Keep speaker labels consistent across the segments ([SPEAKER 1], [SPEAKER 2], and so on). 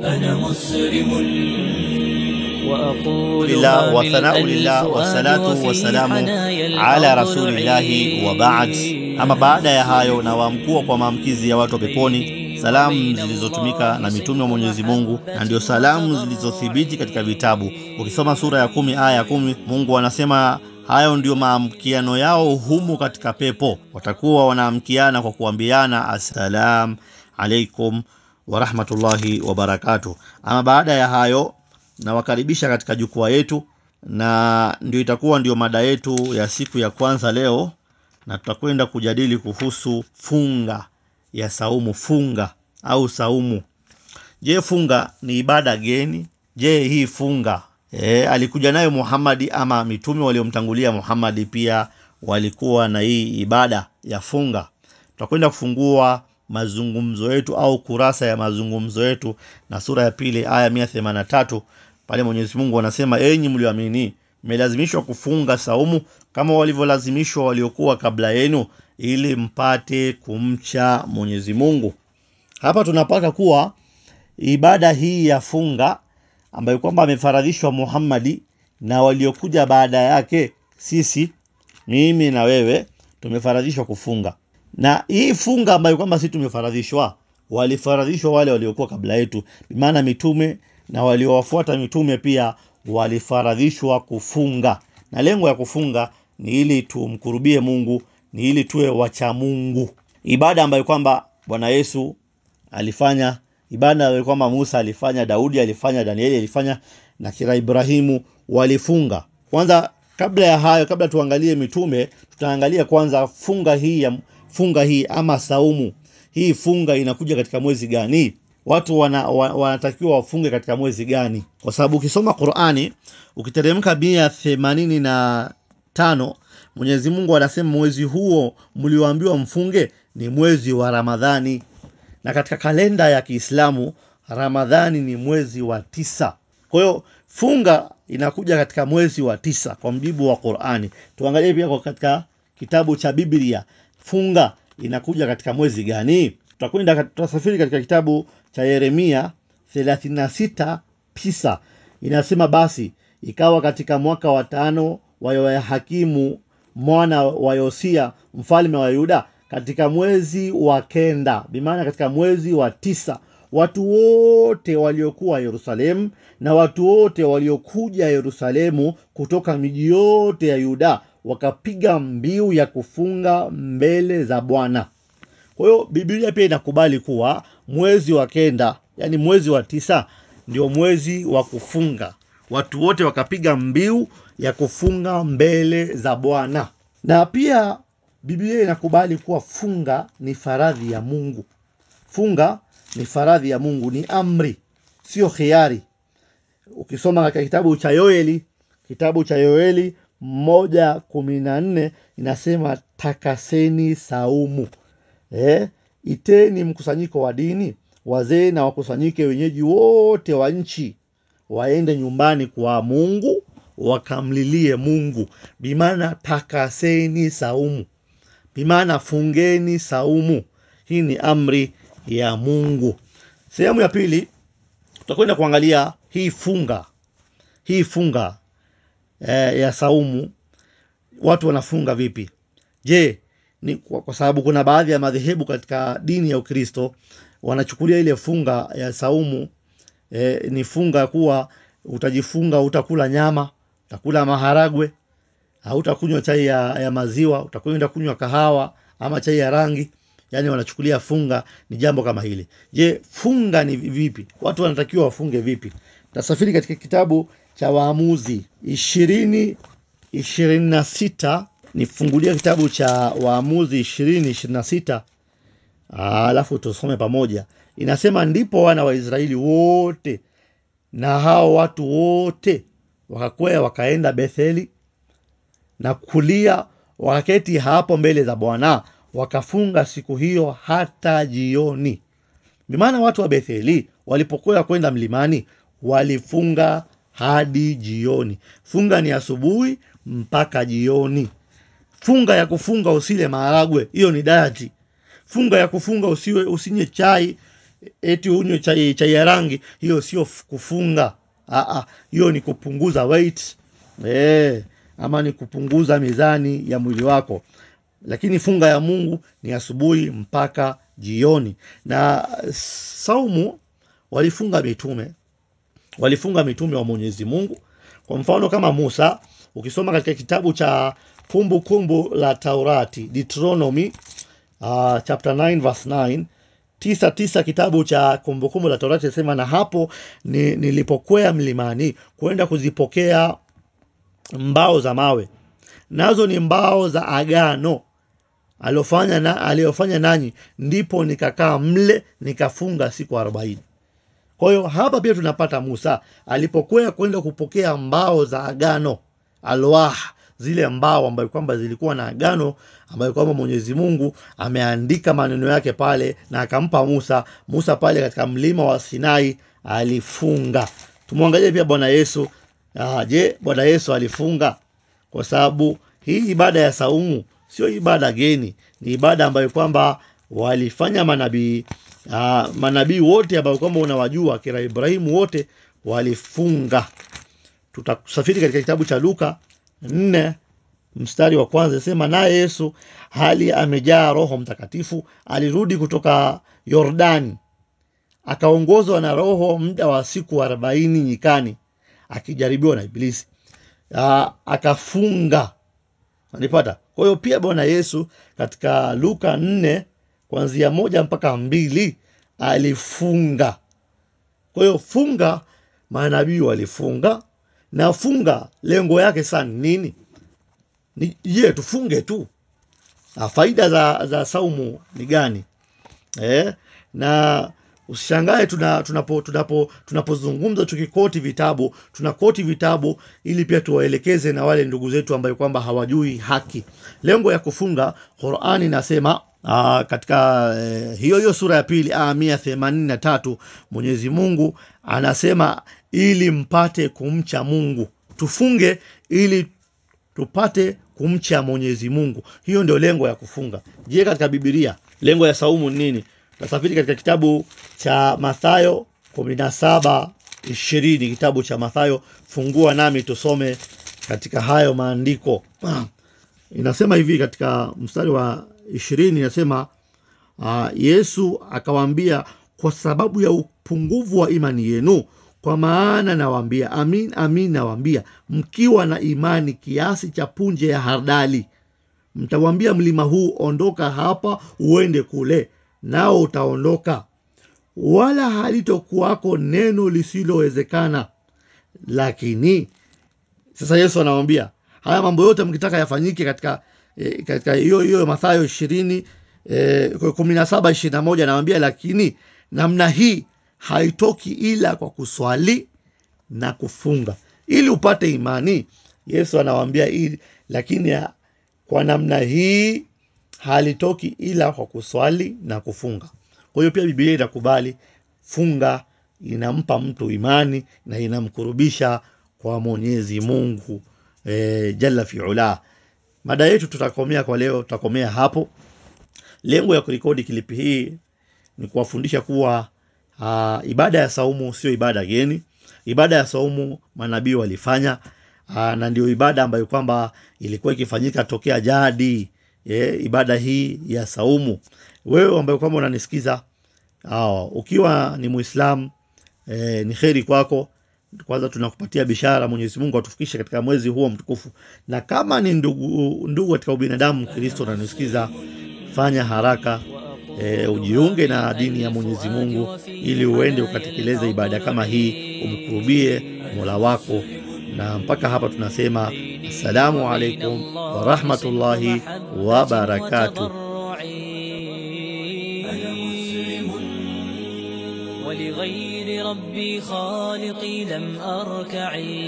[SPEAKER 1] أنا مسلم وأقول
[SPEAKER 2] لله وثناء لله والصلاة والسلام ala rasulillahi wa baad. Ama baada ya hayo, na waamkua kwa maamkizi ya watu wa peponi, salamu zilizotumika na mitume wa Mwenyezi Mungu, na ndio salamu zilizothibiti katika vitabu. Ukisoma sura ya kumi aya ya kumi Mungu anasema hayo ndio maamkiano yao humu katika pepo, watakuwa wanaamkiana kwa kuambiana assalam alaikum warahmatullahi wabarakatu Ama baada ya hayo nawakaribisha katika jukwaa yetu, na ndio itakuwa ndio mada yetu ya siku ya kwanza leo, na tutakwenda kujadili kuhusu funga ya saumu. Funga au saumu, je, funga ni ibada geni? Je, hii funga e, alikuja nayo Muhammadi ama mitume waliomtangulia Muhammadi pia walikuwa na hii ibada ya funga? Tutakwenda kufungua mazungumzo yetu au kurasa ya mazungumzo yetu na sura ya pili aya mia themanini na tatu pale Mwenyezi Mungu anasema, enyi mlioamini, mmelazimishwa kufunga saumu kama walivyolazimishwa waliokuwa kabla yenu, ili mpate kumcha Mwenyezi Mungu. Hapa tunapata kuwa ibada hii ya funga ambayo kwamba amefaradhishwa Muhammadi na waliokuja baada yake, sisi mimi na wewe tumefaradhishwa kufunga, na hii funga ambayo kwamba sisi tumefaradhishwa, walifaradhishwa wale waliokuwa kabla yetu, maana mitume na waliowafuata mitume pia walifaradhishwa kufunga, na lengo ya kufunga ni ili tumkurubie Mungu, ni ili tuwe wacha Mungu, ibada ambayo kwamba Bwana Yesu alifanya, ibada ambayo kwamba Musa alifanya, Daudi alifanya, Danieli alifanya na kila Ibrahimu walifunga. Kwanza kabla ya hayo, kabla tuangalie mitume, tutaangalia kwanza funga hii ya funga hii ama saumu hii. Funga inakuja katika mwezi gani? watu wana, wa, wanatakiwa wafunge katika mwezi gani? Kwa sababu ukisoma Qur'ani ukiteremka mia themanini na tano Mwenyezi Mungu anasema mwezi huo mlioambiwa mfunge ni mwezi wa Ramadhani, na katika kalenda ya Kiislamu Ramadhani ni mwezi wa tisa. Kwa hiyo funga inakuja katika mwezi wa tisa kwa mjibu wa Qur'ani. Tuangalie pia katika kitabu cha Biblia funga inakuja katika mwezi gani? Tutakwenda tutasafiri katika kitabu cha Yeremia 36 tisa inasema, basi ikawa katika mwaka wa tano wa Yehoyakimu mwana wa Yosia mfalme wa Yuda, katika mwezi wa kenda, bimaana katika mwezi wa tisa, watu wote waliokuwa Yerusalemu na watu wote waliokuja Yerusalemu kutoka miji yote ya Yuda wakapiga mbiu ya kufunga mbele za Bwana. Kwa hiyo Biblia pia inakubali kuwa mwezi wa kenda, yani mwezi wa tisa ndio mwezi wa kufunga. Watu wote wakapiga mbiu ya kufunga mbele za Bwana, na pia Biblia inakubali kuwa funga ni faradhi ya Mungu. Funga ni faradhi ya Mungu, ni amri, sio khiari. Ukisoma katika kitabu cha Yoeli, kitabu cha Yoeli moja kumi na nne inasema takaseni saumu Eh, iteni mkusanyiko wa dini, wazee na wakusanyike wenyeji wote wa nchi, waende nyumbani kwa Mungu wakamlilie Mungu. bimana takaseni saumu, bimana fungeni saumu. Hii ni amri ya Mungu. Sehemu ya pili tutakwenda kuangalia hii funga, hii funga eh, ya saumu, watu wanafunga vipi? Je, ni kwa, kwa sababu kuna baadhi ya madhehebu katika dini ya Ukristo wanachukulia ile funga ya saumu e, ni funga kuwa utajifunga, utakula nyama, utakula maharagwe, hautakunywa chai ya, ya maziwa, utakwenda kunywa kahawa ama chai ya rangi. Yani wanachukulia funga ni jambo kama hili. Je, funga ni vipi? Watu wanatakiwa wafunge vipi? Tasafiri katika kitabu cha Waamuzi ishirini ishirini na sita nifungulia kitabu cha Waamuzi ishirini ishirini na sita alafu tusome pamoja. Inasema, ndipo wana wa Israeli wote na hao watu wote wakakwea wakaenda Betheli na kulia, wakaketi hapo mbele za Bwana wakafunga siku hiyo hata jioni. Bimaana watu wa Betheli walipokwea kwenda mlimani walifunga hadi jioni. Funga ni asubuhi mpaka jioni. Funga ya kufunga usile maharagwe, hiyo ni diet. Funga ya kufunga usiwe usinye chai eti unywe chai, chai ya rangi hiyo sio kufunga Aa, hiyo ni kupunguza weight eh, ama ni kupunguza mizani ya mwili wako lakini funga ya mungu ni asubuhi mpaka jioni na saumu walifunga mitume walifunga mitume wa mwenyezi mungu. Kwa mfano kama musa ukisoma katika kitabu cha kumbukumbu kumbu la taurati deuteronomy uh, chapter 9 verse 9 tisa tisa kitabu cha kumbukumbu la torati sema na hapo ni, nilipokwea mlimani kwenda kuzipokea mbao za mawe. Nazo ni mbao za agano aliofanya na aliyofanya nanyi. Ndipo nikakaa mle nikafunga siku arobaini kwa hiyo hapa pia tunapata musa alipokwea kwenda kupokea mbao za agano alwah zile mbao ambayo kwamba zilikuwa na agano ambayo kwamba mwenyezi mungu ameandika maneno yake pale na akampa musa. Musa pale katika mlima wa sinai alifunga. Tumwangalie pia bwana yesu. Ah, je bwana yesu alifunga? Kwa sababu hii ibada ya saumu sio ibada geni ni ibada ambayo kwamba walifanya manabii uh, manabii wote ambao kwamba unawajua kina ibrahimu wote walifunga. Tutasafiri katika kitabu cha luka nne mstari wa kwanza sema naye yesu hali amejaa roho mtakatifu alirudi kutoka yordani akaongozwa na roho muda wa siku arobaini nyikani akijaribiwa na ibilisi. Uh, akafunga. Unanipata? kwa hiyo pia bwana yesu katika luka nne kuanzia moja mpaka mbili alifunga. Kwa hiyo funga manabii walifunga. Na funga lengo yake sana nini? Ni je tufunge tu? Na faida za, za saumu ni gani? Eh? na usishangae tuna tunapo tunapo tunapozungumza tukikoti vitabu. Tunakoti vitabu ili pia tuwaelekeze na wale ndugu zetu ambayo kwamba hawajui haki. Lengo ya kufunga qurani inasema Aa, katika eh, hiyo hiyo sura ya pili aya mia themanini na tatu mwenyezi mungu anasema ili mpate kumcha mungu. Tufunge ili tupate kumcha mwenyezi mungu. Hiyo ndio lengo ya kufunga. Je katika bibilia lengo ya saumu ni nini tasafiri katika kitabu cha mathayo kumi na saba ishirini. Kitabu cha mathayo fungua nami tusome katika hayo maandiko. Inasema hivi katika mstari wa ishirini inasema uh, yesu akawaambia kwa sababu ya upungufu wa imani yenu kwa maana nawaambia amin amin nawaambia mkiwa na imani kiasi cha punje ya hardali mtawambia mlima huu ondoka hapa uende kule nao utaondoka. Wala halitokuwako neno lisilowezekana. Lakini sasa yesu anamwambia haya mambo yote mkitaka yafanyike katika e, katika hiyo hiyo mathayo ishirini e, kumi na saba ishirini na moja anawambia lakini namna hii haitoki ila kwa kuswali na kufunga. Ili upate imani yesu anawambia lakini kwa namna hii halitoki ila kwa kuswali na kufunga. Kwa hiyo pia Biblia inakubali funga inampa mtu imani na inamkurubisha kwa mwenyezi mungu e, jalla fiula mada yetu tutakomea kwa leo tutakomea hapo. Lengo ya kurekodi kilipi hii ni kuwafundisha kuwa uh, ibada ya saumu sio ibada geni. Ibada ya saumu manabii walifanya uh, na ndio ibada ambayo kwamba ilikuwa ikifanyika tokea jadi yeah, ibada hii ya saumu. Wewe ambaye kwamba unanisikiza ukiwa ni muislam eh, ni kheri kwako. Kwanza tunakupatia bishara mwenyezi mungu atufikishe katika mwezi huo mtukufu. Na kama ni ndugu ndugu katika ubinadamu kristo unanisikiza fanya haraka e, ujiunge na dini ya mwenyezi mungu ili uende ukatekeleze ibada kama hii umkurubie mola wako. Na mpaka hapa tunasema assalamu alaikum warahmatullahi wabarakatuh
[SPEAKER 1] ولغير ربي خالقي لم أركعي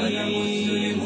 [SPEAKER 1] أنا مسلم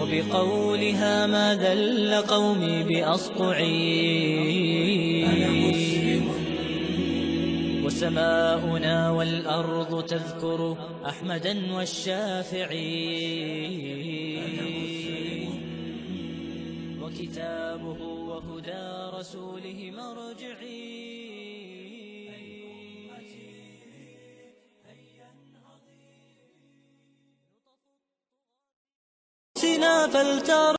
[SPEAKER 1] وبقولها ما ذل قومي بأصطعي أنا مسلم سماؤنا والأرض تذكر أحمدا والشافعي وكتابه وهدى رسوله مرجعي سنا فلتر